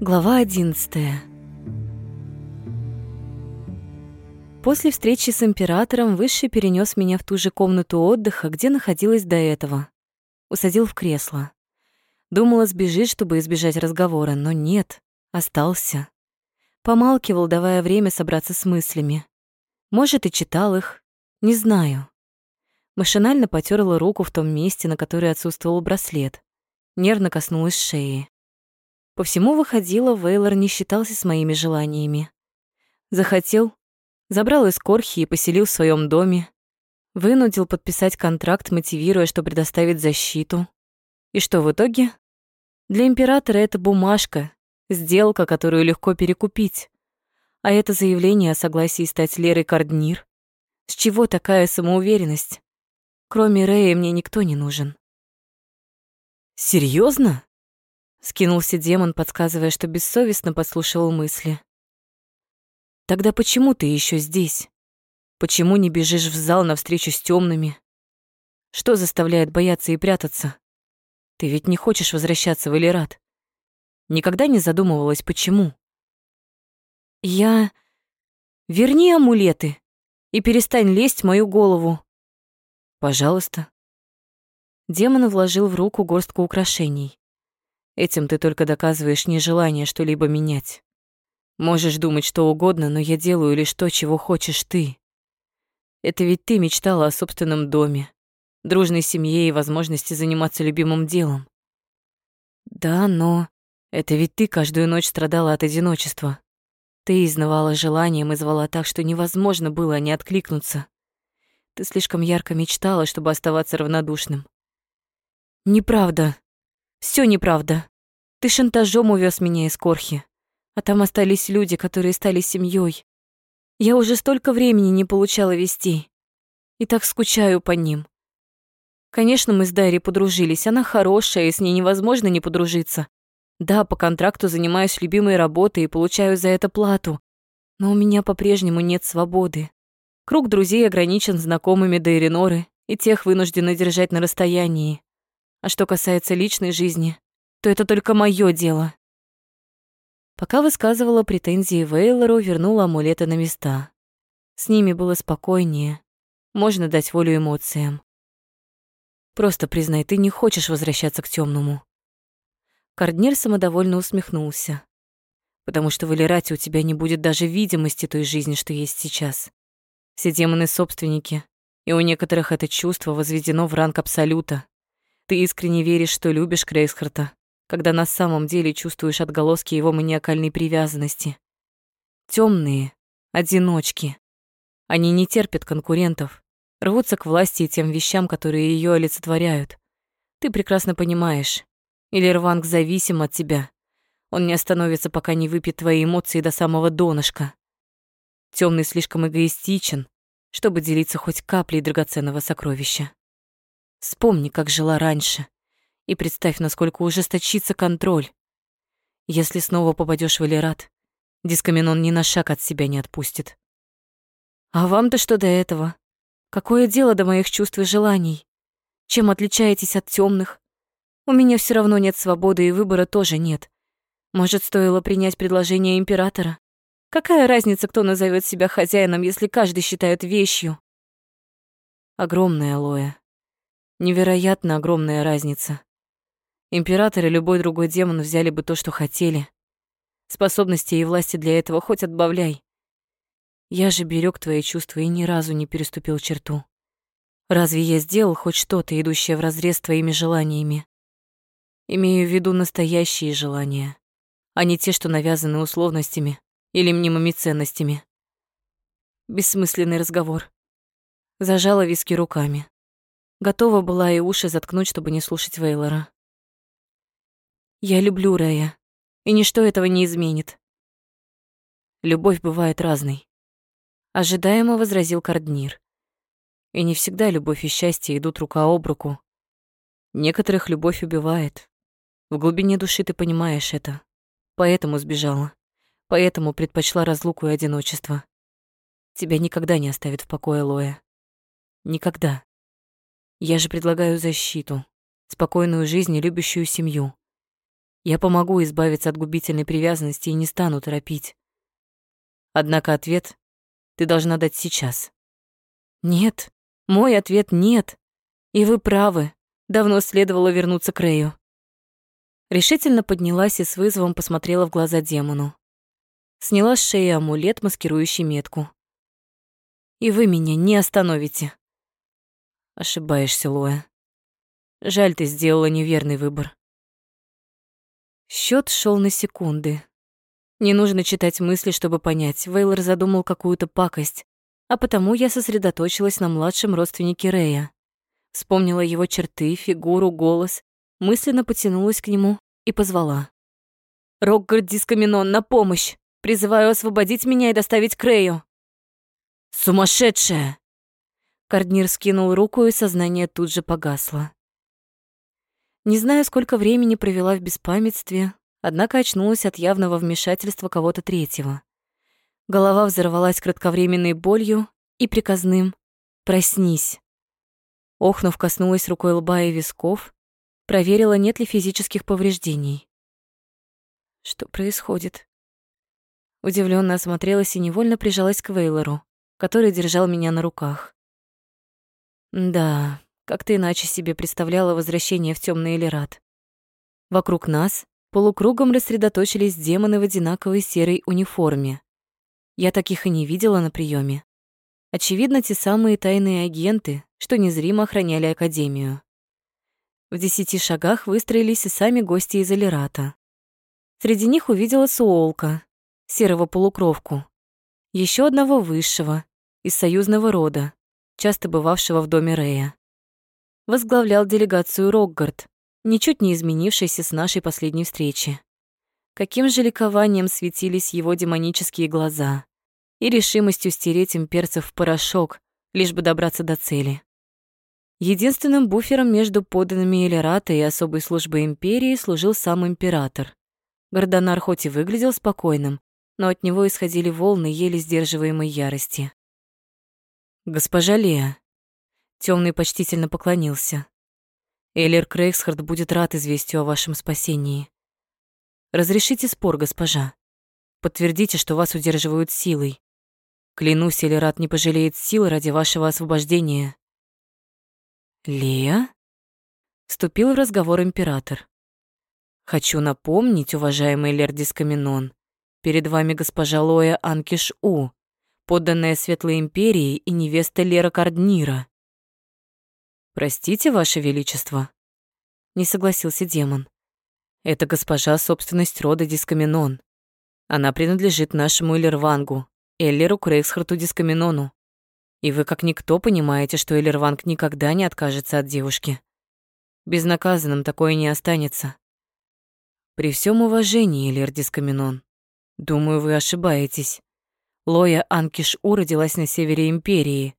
Глава одиннадцатая. После встречи с императором Высший перенес меня в ту же комнату отдыха, где находилась до этого. Усадил в кресло. Думала сбежит, чтобы избежать разговора, но нет, остался. Помалкивал, давая время собраться с мыслями. Может, и читал их, не знаю. Машинально потерла руку в том месте, на которое отсутствовал браслет. Нервно коснулась шеи. По всему выходило, Вейлор не считался с моими желаниями. Захотел, забрал из Корхи и поселил в своем доме. Вынудил подписать контракт, мотивируя, что предоставит защиту. И что в итоге? Для императора это бумажка, сделка, которую легко перекупить. А это заявление о согласии стать Лерой Карднир. С чего такая самоуверенность? Кроме Рэя мне никто не нужен. Серьезно? Скинулся демон, подсказывая, что бессовестно подслушивал мысли. Тогда почему ты еще здесь? Почему не бежишь в зал навстречу с темными? Что заставляет бояться и прятаться? Ты ведь не хочешь возвращаться в Элират. Никогда не задумывалась, почему? Я... Верни амулеты и перестань лезть в мою голову. Пожалуйста. Демон вложил в руку горстку украшений. Этим ты только доказываешь нежелание что-либо менять. Можешь думать что угодно, но я делаю лишь то, чего хочешь ты. Это ведь ты мечтала о собственном доме, дружной семье и возможности заниматься любимым делом. Да, но это ведь ты каждую ночь страдала от одиночества. Ты изнывала желанием и звала так, что невозможно было не откликнуться. Ты слишком ярко мечтала, чтобы оставаться равнодушным. Неправда. Все неправда. Ты шантажом увез меня из Корхи, а там остались люди, которые стали семьей. Я уже столько времени не получала вестей. И так скучаю по ним. Конечно, мы с Дайри подружились. Она хорошая, и с ней невозможно не подружиться. Да, по контракту занимаюсь любимой работой и получаю за это плату. Но у меня по-прежнему нет свободы. Круг друзей ограничен знакомыми Дайриноры, и тех вынуждены держать на расстоянии. А что касается личной жизни, то это только моё дело. Пока высказывала претензии Вейлору, вернула амулеты на места. С ними было спокойнее. Можно дать волю эмоциям. Просто признай, ты не хочешь возвращаться к темному. Карднир самодовольно усмехнулся. Потому что в Элирате у тебя не будет даже видимости той жизни, что есть сейчас. Все демоны собственники, и у некоторых это чувство возведено в ранг абсолюта. Ты искренне веришь, что любишь Крейсхарта, когда на самом деле чувствуешь отголоски его маниакальной привязанности. Темные, одиночки. Они не терпят конкурентов, рвутся к власти и тем вещам, которые ее олицетворяют. Ты прекрасно понимаешь, Илерванг зависим от тебя. Он не остановится, пока не выпьет твои эмоции до самого донышка. Темный слишком эгоистичен, чтобы делиться хоть каплей драгоценного сокровища. Вспомни, как жила раньше, и представь, насколько ужесточится контроль. Если снова попадешь в Элират, Дискаминон ни на шаг от себя не отпустит. А вам-то что до этого? Какое дело до моих чувств и желаний? Чем отличаетесь от темных? У меня все равно нет свободы и выбора тоже нет. Может, стоило принять предложение императора? Какая разница, кто назовет себя хозяином, если каждый считает вещью? Огромная Лоя. Невероятно огромная разница. Император и любой другой демон взяли бы то, что хотели. Способности и власти для этого хоть отбавляй. Я же берег твои чувства и ни разу не переступил черту. Разве я сделал хоть что-то, идущее вразрез с твоими желаниями? Имею в виду настоящие желания, а не те, что навязаны условностями или мнимыми ценностями. Бессмысленный разговор. Зажала виски руками. Готова была и уши заткнуть, чтобы не слушать Вейлора. Я люблю Рэя, и ничто этого не изменит. Любовь бывает разной. Ожидаемо возразил Карднир. И не всегда любовь и счастье идут рука об руку. Некоторых любовь убивает. В глубине души ты понимаешь это. Поэтому сбежала. Поэтому предпочла разлуку и одиночество. Тебя никогда не оставит в покое Лоя. Никогда. Я же предлагаю защиту, спокойную жизнь и любящую семью. Я помогу избавиться от губительной привязанности и не стану торопить. Однако ответ ты должна дать сейчас. Нет, мой ответ нет. И вы правы. Давно следовало вернуться к Рэю. Решительно поднялась и с вызовом посмотрела в глаза демону. Сняла с шеи амулет, маскирующий метку. «И вы меня не остановите». Ошибаешься, Лоя. Жаль, ты сделала неверный выбор. Счет шел на секунды. Не нужно читать мысли, чтобы понять, Вейлор задумал какую-то пакость, а потому я сосредоточилась на младшем родственнике Рея. Вспомнила его черты, фигуру, голос мысленно потянулась к нему и позвала. «Рокгард Дискаминон, на помощь! Призываю освободить меня и доставить к Рэю!» «Сумасшедшая!» Карднир скинул руку, и сознание тут же погасло. Не знаю, сколько времени провела в беспамятстве, однако очнулась от явного вмешательства кого-то третьего. Голова взорвалась кратковременной болью и приказным «Проснись». Охнув, коснулась рукой лба и висков, Проверила, нет ли физических повреждений. Что происходит? Удивленно осмотрелась и невольно прижалась к Вейлору, который держал меня на руках. Да, как-то иначе себе представляла возвращение в темный Элират. Вокруг нас полукругом рассредоточились демоны в одинаковой серой униформе. Я таких и не видела на приеме. Очевидно, те самые тайные агенты, что незримо охраняли Академию. В десяти шагах выстроились и сами гости из Элирата. Среди них увидела Суолка, серого полукровку, еще одного высшего, из союзного рода, часто бывавшего в доме Рея. Возглавлял делегацию Рокгард, ничуть не изменившийся с нашей последней встречи. Каким же ликованием светились его демонические глаза и решимостью стереть имперцев в порошок, лишь бы добраться до цели. Единственным буфером между подданными Элерата и особой службой империи служил сам император. Гордонар хоть и выглядел спокойным, но от него исходили волны еле сдерживаемой ярости. «Госпожа Лея», — Темный почтительно поклонился, «Эллер Крейгсхард будет рад известию о вашем спасении. Разрешите спор, госпожа. Подтвердите, что вас удерживают силой. Клянусь, Элерат не пожалеет силы ради вашего освобождения». «Лея?» — вступил в разговор император. «Хочу напомнить, уважаемый Лердис Каменон, перед вами госпожа Лоя Анкиш-У, подданная Светлой Империи и невеста Лера Карднира». «Простите, Ваше Величество», — не согласился демон. «Это госпожа собственность рода Дискаменон. Она принадлежит нашему Элервангу, Эллеру Крейгсхарту Дискаменону. И вы как никто понимаете, что Элерванг никогда не откажется от девушки. Безнаказанным такое не останется. При всем уважении, Элер Дискаминон, думаю, вы ошибаетесь. Лоя Анкиш-У родилась на севере Империи.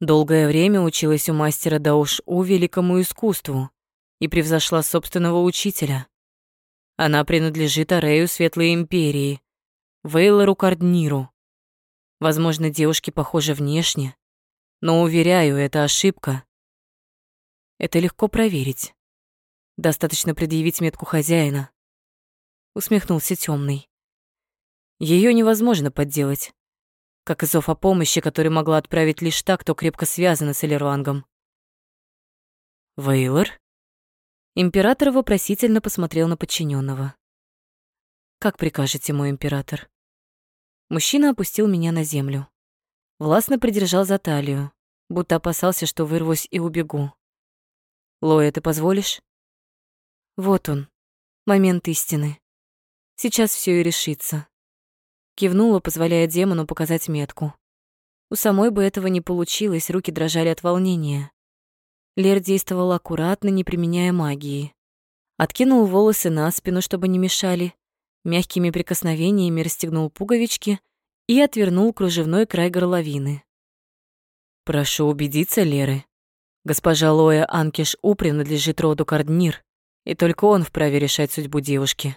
Долгое время училась у мастера Дауш-У великому искусству и превзошла собственного учителя. Она принадлежит Арею Светлой Империи, Вейлору Кардниру, Возможно, девушки похожи внешне, но, уверяю, это ошибка. Это легко проверить. Достаточно предъявить метку хозяина. Усмехнулся темный. Ее невозможно подделать. Как и зов о помощи, который могла отправить лишь та, кто крепко связана с Элеруангом. Вейлор? Император вопросительно посмотрел на подчиненного. Как прикажете, мой император? Мужчина опустил меня на землю. Властно придержал за талию, будто опасался, что вырвусь и убегу. «Лоя, ты позволишь?» Вот он, момент истины. Сейчас все и решится. Кивнула, позволяя демону показать метку. У самой бы этого не получилось, руки дрожали от волнения. Лер действовал аккуратно, не применяя магии. Откинул волосы на спину, чтобы не мешали, мягкими прикосновениями расстегнул пуговички и отвернул кружевной край горловины. «Прошу убедиться, Леры. Госпожа Лоя Анкиш У принадлежит роду Карднир, и только он вправе решать судьбу девушки».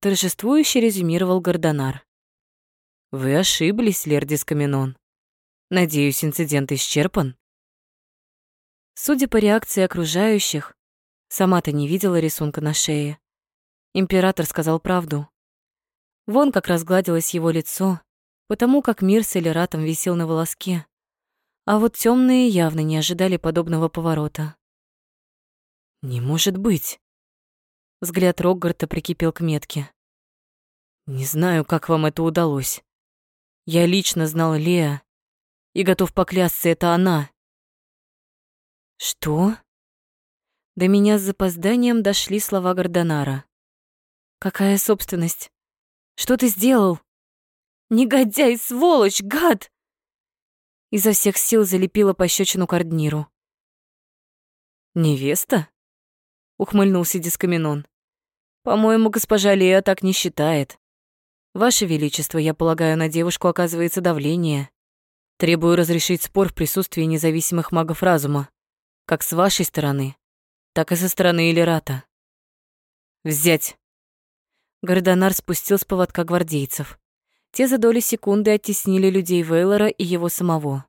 Торжествующе резюмировал Гордонар. «Вы ошиблись, Лердис Каменон. Надеюсь, инцидент исчерпан?» Судя по реакции окружающих, сама-то не видела рисунка на шее. Император сказал правду. Вон как разгладилось его лицо, потому как мир с Элератом висел на волоске. А вот темные явно не ожидали подобного поворота. «Не может быть!» Взгляд Роггарта прикипел к метке. «Не знаю, как вам это удалось. Я лично знал Леа и готов поклясться, это она». «Что?» До меня с запозданием дошли слова Гордонара. «Какая собственность? Что ты сделал?» «Негодяй, сволочь, гад!» Изо всех сил залепила пощечину Кордниру. «Невеста?» — ухмыльнулся Дискаминон. «По-моему, госпожа Лея так не считает. Ваше Величество, я полагаю, на девушку оказывается давление. Требую разрешить спор в присутствии независимых магов разума, как с вашей стороны, так и со стороны Элирата. Взять!» Гордонар спустил с поводка гвардейцев. Те за доли секунды оттеснили людей Вейлора и его самого.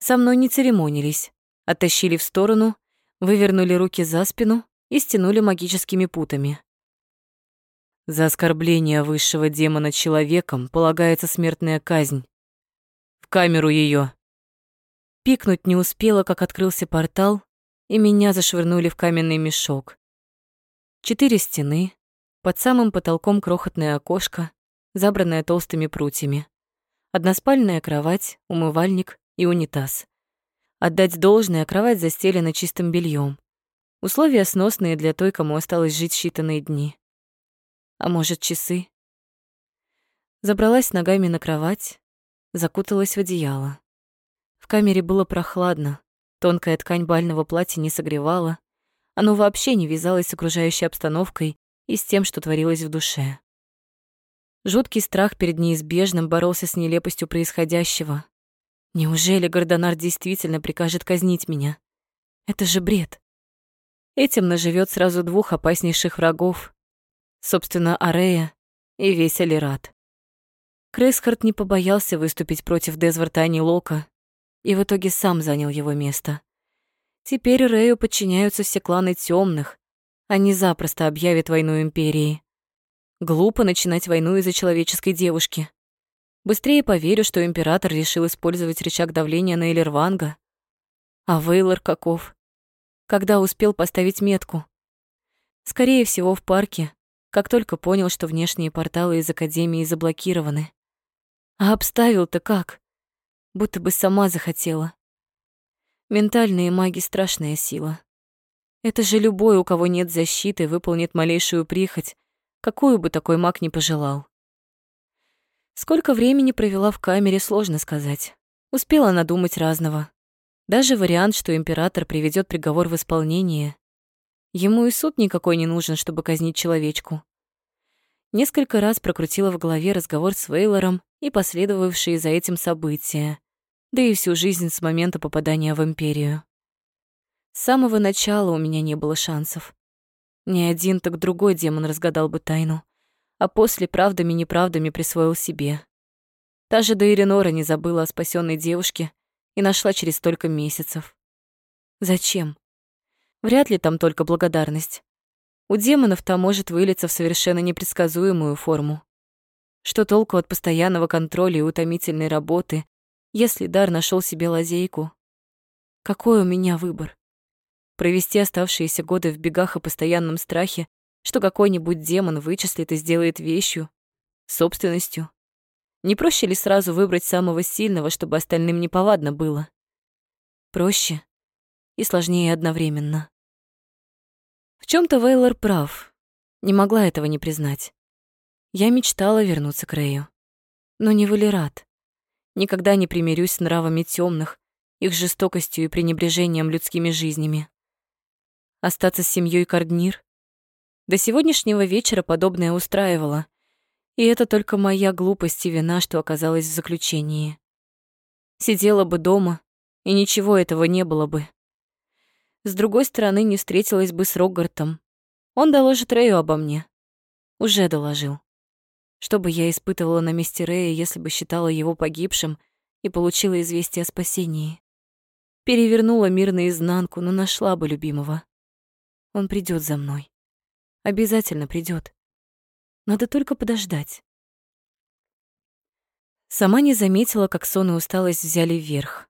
Со мной не церемонились, оттащили в сторону, вывернули руки за спину и стянули магическими путами. За оскорбление высшего демона человеком полагается смертная казнь. В камеру ее. Пикнуть не успела, как открылся портал, и меня зашвырнули в каменный мешок. Четыре стены, под самым потолком крохотное окошко, забранная толстыми прутьями. Односпальная кровать, умывальник и унитаз. Отдать должное, кровать застелена чистым бельем. Условия сносные для той, кому осталось жить считанные дни. А может, часы? Забралась ногами на кровать, закуталась в одеяло. В камере было прохладно, тонкая ткань бального платья не согревала, оно вообще не вязалось с окружающей обстановкой и с тем, что творилось в душе. Жуткий страх перед неизбежным боролся с нелепостью происходящего. Неужели Гордонар действительно прикажет казнить меня? Это же бред. Этим наживет сразу двух опаснейших врагов. Собственно, Арея и весь Алират. Крейсхард не побоялся выступить против Дезварта Лока и в итоге сам занял его место. Теперь Рею подчиняются все кланы темных, они запросто объявят войну Империи. Глупо начинать войну из-за человеческой девушки. Быстрее поверю, что император решил использовать рычаг давления на Элерванга. А Вейлор каков? Когда успел поставить метку? Скорее всего, в парке, как только понял, что внешние порталы из Академии заблокированы. А обставил-то как? Будто бы сама захотела. Ментальные маги — страшная сила. Это же любой, у кого нет защиты, выполнит малейшую прихоть, какую бы такой маг не пожелал. Сколько времени провела в камере, сложно сказать. Успела надумать разного. Даже вариант, что император приведет приговор в исполнение. Ему и суд никакой не нужен, чтобы казнить человечку. Несколько раз прокрутила в голове разговор с Вейлором и последовавшие за этим события, да и всю жизнь с момента попадания в Империю. С самого начала у меня не было шансов. Ни один, так другой демон разгадал бы тайну, а после правдами-неправдами присвоил себе. Та же Дейренора не забыла о спасенной девушке и нашла через столько месяцев. Зачем? Вряд ли там только благодарность. У демонов там может вылиться в совершенно непредсказуемую форму. Что толку от постоянного контроля и утомительной работы, если дар нашел себе лазейку? Какой у меня выбор? провести оставшиеся годы в бегах и постоянном страхе, что какой-нибудь демон вычислит и сделает вещью, собственностью. Не проще ли сразу выбрать самого сильного, чтобы остальным неповадно было? Проще и сложнее одновременно. В чем то Вейлор прав. Не могла этого не признать. Я мечтала вернуться к Рэю. Но не в Элират. Никогда не примирюсь с нравами темных, их жестокостью и пренебрежением людскими жизнями. Остаться с семьей Карднир? До сегодняшнего вечера подобное устраивало. И это только моя глупость и вина, что оказалась в заключении. Сидела бы дома, и ничего этого не было бы. С другой стороны, не встретилась бы с Рогартом. Он доложит Рэю обо мне. Уже доложил. Что бы я испытывала на месте Рэя, если бы считала его погибшим и получила известие о спасении? Перевернула мир наизнанку, но нашла бы любимого. Он придет за мной. Обязательно придет. Надо только подождать. Сама не заметила, как сон и усталость взяли вверх.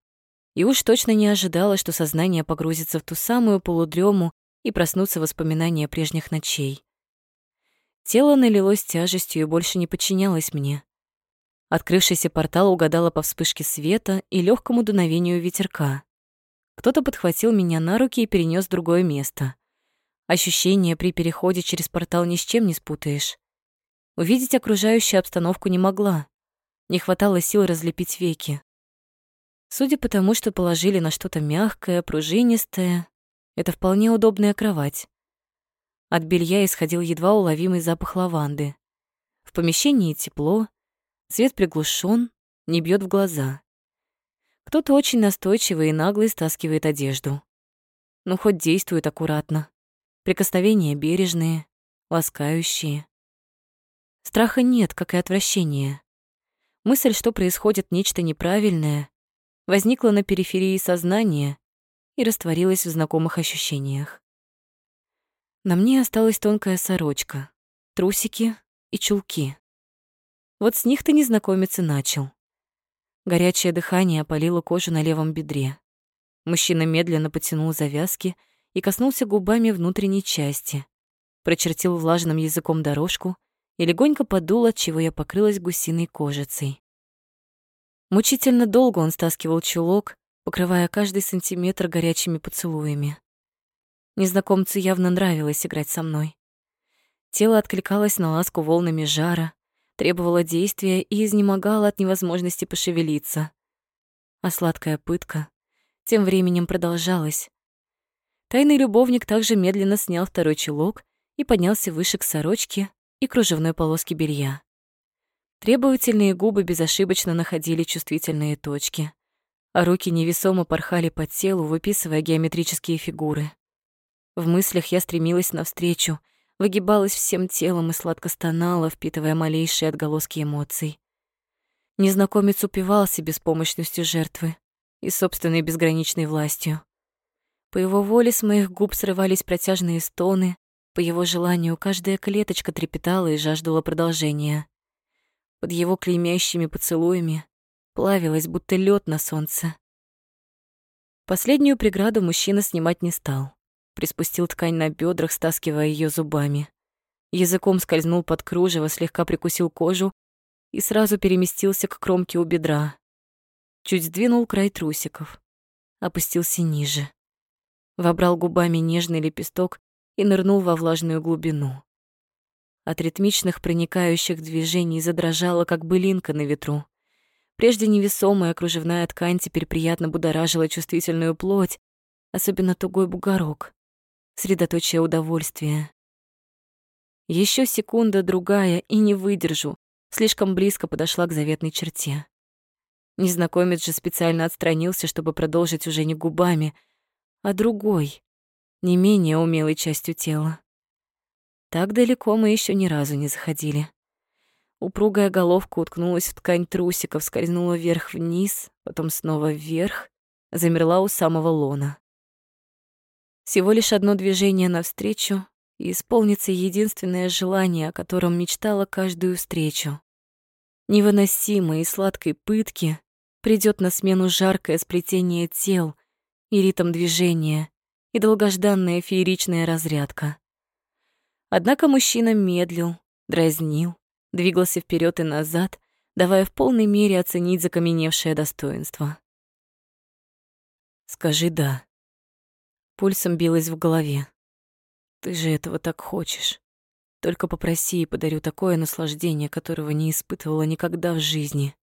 И уж точно не ожидала, что сознание погрузится в ту самую полудрему и проснутся воспоминания прежних ночей. Тело налилось тяжестью и больше не подчинялось мне. Открывшийся портал угадала по вспышке света и легкому дуновению ветерка. Кто-то подхватил меня на руки и перенес в другое место. Ощущения при переходе через портал ни с чем не спутаешь. Увидеть окружающую обстановку не могла. Не хватало сил разлепить веки. Судя по тому, что положили на что-то мягкое, пружинистое, это вполне удобная кровать. От белья исходил едва уловимый запах лаванды. В помещении тепло, свет приглушен, не бьет в глаза. Кто-то очень настойчивый и наглый стаскивает одежду. Ну, хоть действует аккуратно. Прикосновения бережные, ласкающие. Страха нет, как и отвращения. Мысль, что происходит нечто неправильное, возникла на периферии сознания и растворилась в знакомых ощущениях. На мне осталась тонкая сорочка, трусики и чулки. Вот с них-то незнакомец и начал. Горячее дыхание опалило кожу на левом бедре. Мужчина медленно потянул завязки и коснулся губами внутренней части, прочертил влажным языком дорожку и легонько подул, от чего я покрылась гусиной кожицей. Мучительно долго он стаскивал чулок, покрывая каждый сантиметр горячими поцелуями. Незнакомцу явно нравилось играть со мной. Тело откликалось на ласку волнами жара, требовало действия и изнемогало от невозможности пошевелиться. А сладкая пытка тем временем продолжалась. Тайный любовник также медленно снял второй чулок и поднялся выше к сорочке, и кружевной полоски белья. Требовательные губы безошибочно находили чувствительные точки, а руки невесомо порхали по телу, выписывая геометрические фигуры. В мыслях я стремилась навстречу, выгибалась всем телом и сладко стонала, впитывая малейшие отголоски эмоций. Незнакомец упивался беспомощностью жертвы и собственной безграничной властью. По его воле с моих губ срывались протяжные стоны, по его желанию каждая клеточка трепетала и жаждала продолжения. Под его клеймящими поцелуями плавилась, будто лед на солнце. Последнюю преграду мужчина снимать не стал. Приспустил ткань на бедрах, стаскивая ее зубами. Языком скользнул под кружево, слегка прикусил кожу и сразу переместился к кромке у бедра. Чуть сдвинул край трусиков, опустился ниже. Вобрал губами нежный лепесток и нырнул во влажную глубину. От ритмичных проникающих движений задрожала, как былинка на ветру. Прежде невесомая кружевная ткань теперь приятно будоражила чувствительную плоть, особенно тугой бугорок, средоточие удовольствия. Еще секунда-другая и не выдержу, слишком близко подошла к заветной черте. Незнакомец же специально отстранился, чтобы продолжить уже не губами, а другой, не менее умелой частью тела. Так далеко мы еще ни разу не заходили. Упругая головка уткнулась в ткань трусиков, скользнула вверх-вниз, потом снова вверх, замерла у самого лона. Всего лишь одно движение навстречу, и исполнится единственное желание, о котором мечтала каждую встречу. Невыносимой и сладкой пытки придет на смену жаркое сплетение тел и ритм движения, и долгожданная фееричная разрядка. Однако мужчина медлил, дразнил, двигался вперед и назад, давая в полной мере оценить закаменевшее достоинство. «Скажи «да». Пульсом билось в голове. «Ты же этого так хочешь. Только попроси и подарю такое наслаждение, которого не испытывала никогда в жизни».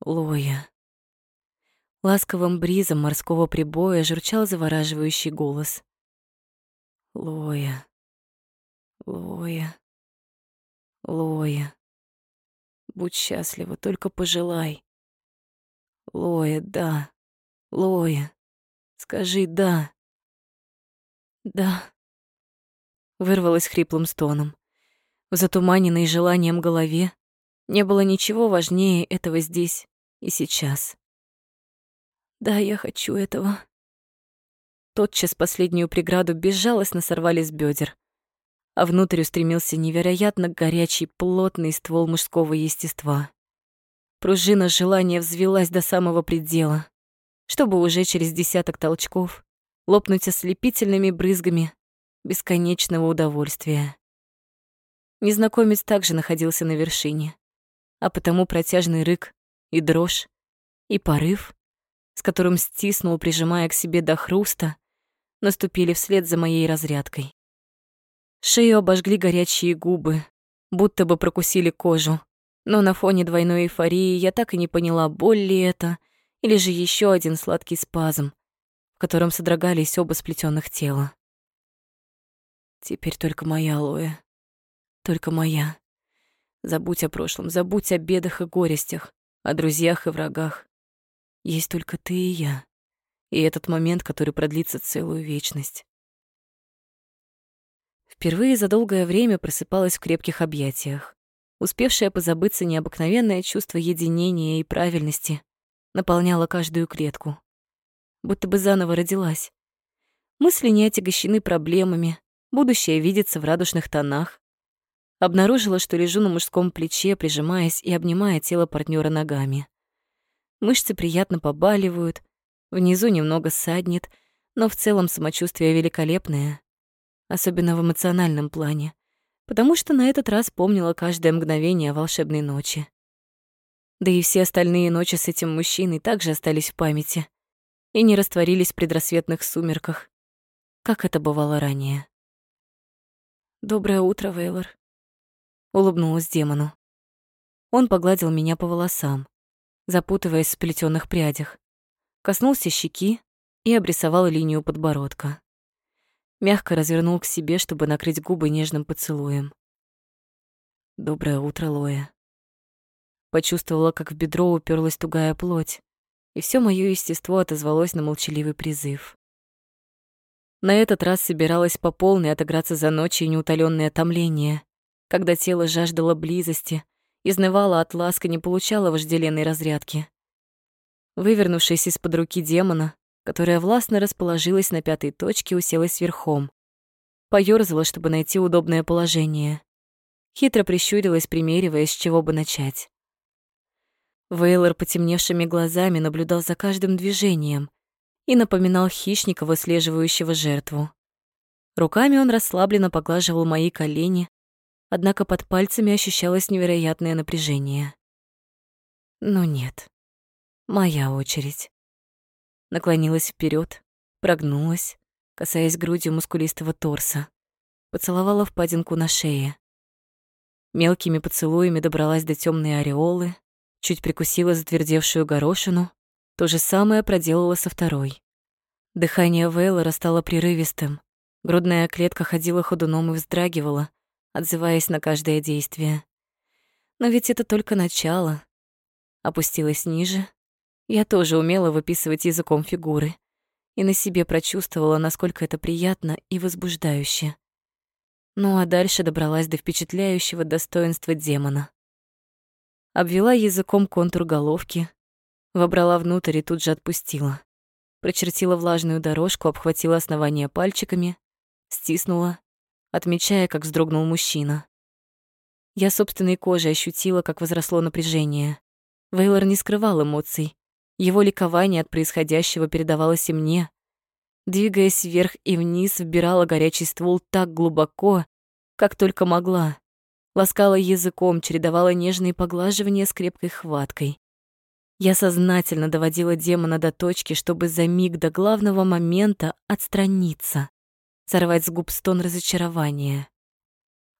Лоя. Ласковым бризом морского прибоя журчал завораживающий голос. Лоя, Лоя, Лоя. Будь счастлива, только пожелай. Лоя, да, Лоя, скажи «да». «Да», — вырвалась хриплым стоном. В затуманенной желанием голове не было ничего важнее этого здесь и сейчас. Да, я хочу этого. Тотчас последнюю преграду безжалостно сорвали с бедер. А внутрь устремился невероятно горячий, плотный ствол мужского естества. Пружина желания взвелась до самого предела, чтобы уже через десяток толчков лопнуть ослепительными брызгами бесконечного удовольствия. Незнакомец также находился на вершине, а потому протяжный рык и дрожь, и порыв, с которым стиснул, прижимая к себе до хруста, наступили вслед за моей разрядкой. Шею обожгли горячие губы, будто бы прокусили кожу, но на фоне двойной эйфории я так и не поняла, боль ли это, или же еще один сладкий спазм, в котором содрогались оба сплетенных тела. Теперь только моя Лоя. Только моя. Забудь о прошлом, забудь о бедах и горестях, о друзьях и врагах. Есть только ты и я. И этот момент, который продлится целую вечность. Впервые за долгое время просыпалась в крепких объятиях. Успевшая позабыться необыкновенное чувство единения и правильности наполняло каждую клетку. Будто бы заново родилась. Мысли не отягощены проблемами, будущее видится в радужных тонах. Обнаружила, что лежу на мужском плече, прижимаясь и обнимая тело партнера ногами. Мышцы приятно побаливают, внизу немного саднет, но в целом самочувствие великолепное особенно в эмоциональном плане, потому что на этот раз помнила каждое мгновение волшебной ночи. Да и все остальные ночи с этим мужчиной также остались в памяти и не растворились в предрассветных сумерках, как это бывало ранее. «Доброе утро, Вейлор», — улыбнулась демону. Он погладил меня по волосам, запутываясь в сплетённых прядях, коснулся щеки и обрисовал линию подбородка мягко развернул к себе, чтобы накрыть губы нежным поцелуем. «Доброе утро, Лоя». Почувствовала, как в бедро уперлась тугая плоть, и все моё естество отозвалось на молчаливый призыв. На этот раз собиралась по полной отыграться за ночь и неутолённое томление, когда тело жаждало близости, изнывало от ласка, не получало вожделенной разрядки. Вывернувшись из-под руки демона, которая властно расположилась на пятой точке, уселась верхом. Поёрзала, чтобы найти удобное положение. Хитро прищурилась, примериваясь, с чего бы начать. Вейлор потемневшими глазами наблюдал за каждым движением и напоминал хищника, выслеживающего жертву. Руками он расслабленно поглаживал мои колени, однако под пальцами ощущалось невероятное напряжение. Но нет, моя очередь наклонилась вперед, прогнулась, касаясь грудью мускулистого торса, поцеловала впадинку на шее. Мелкими поцелуями добралась до темной ореолы, чуть прикусила затвердевшую горошину, то же самое проделала со второй. Дыхание Вейлора стало прерывистым, грудная клетка ходила ходуном и вздрагивала, отзываясь на каждое действие. Но ведь это только начало. Опустилась ниже, я тоже умела выписывать языком фигуры и на себе прочувствовала, насколько это приятно и возбуждающе. Ну а дальше добралась до впечатляющего достоинства демона. Обвела языком контур головки, вобрала внутрь и тут же отпустила. Прочертила влажную дорожку, обхватила основание пальчиками, стиснула, отмечая, как вздрогнул мужчина. Я собственной кожей ощутила, как возросло напряжение. Вейлор не скрывал эмоций, его ликование от происходящего передавалось и мне. Двигаясь вверх и вниз, вбирала горячий ствол так глубоко, как только могла. Ласкала языком, чередовала нежные поглаживания с крепкой хваткой. Я сознательно доводила демона до точки, чтобы за миг до главного момента отстраниться, сорвать с губ стон разочарования.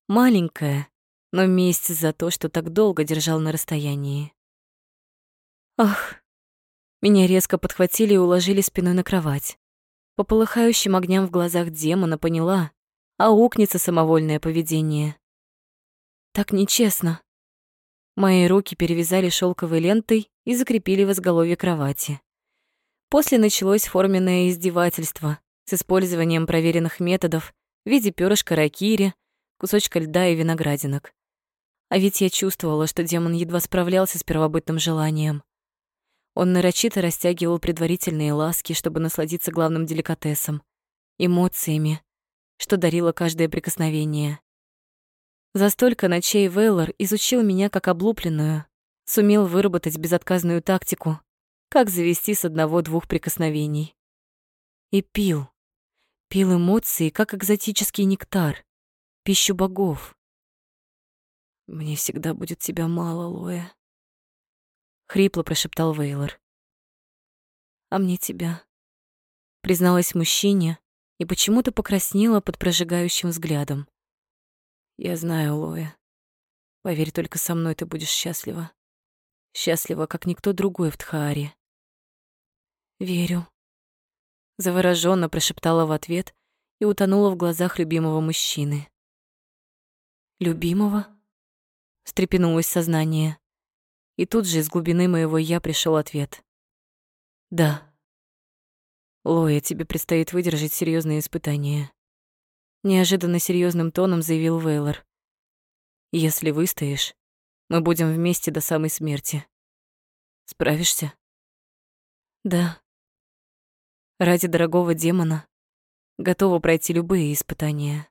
Маленькая, но месть за то, что так долго держал на расстоянии. Ах, меня резко подхватили и уложили спиной на кровать. По полыхающим огням в глазах демона поняла, а укнется самовольное поведение. Так нечестно. Мои руки перевязали шелковой лентой и закрепили в изголовье кровати. После началось форменное издевательство с использованием проверенных методов в виде пёрышка ракири, кусочка льда и виноградинок. А ведь я чувствовала, что демон едва справлялся с первобытным желанием. Он нарочито растягивал предварительные ласки, чтобы насладиться главным деликатесом — эмоциями, что дарило каждое прикосновение. За столько ночей Вейлор изучил меня как облупленную, сумел выработать безотказную тактику, как завести с одного-двух прикосновений. И пил. Пил эмоции, как экзотический нектар, пищу богов. «Мне всегда будет тебя мало, Лоя», — хрипло прошептал Вейлор. «А мне тебя», — призналась мужчине и почему-то покраснела под прожигающим взглядом. «Я знаю, Лоя. Поверь, только со мной ты будешь счастлива. Счастлива, как никто другой в Тхааре». «Верю», завороженно прошептала в ответ и утонула в глазах любимого мужчины. «Любимого?» — встрепенулось сознание. И тут же из глубины моего «я» пришел ответ. «Да». «Лоя, тебе предстоит выдержать серьезные испытания», — неожиданно серьезным тоном заявил Вейлор. «Если выстоишь, мы будем вместе до самой смерти. Справишься?» «Да», Ради дорогого демона готова пройти любые испытания.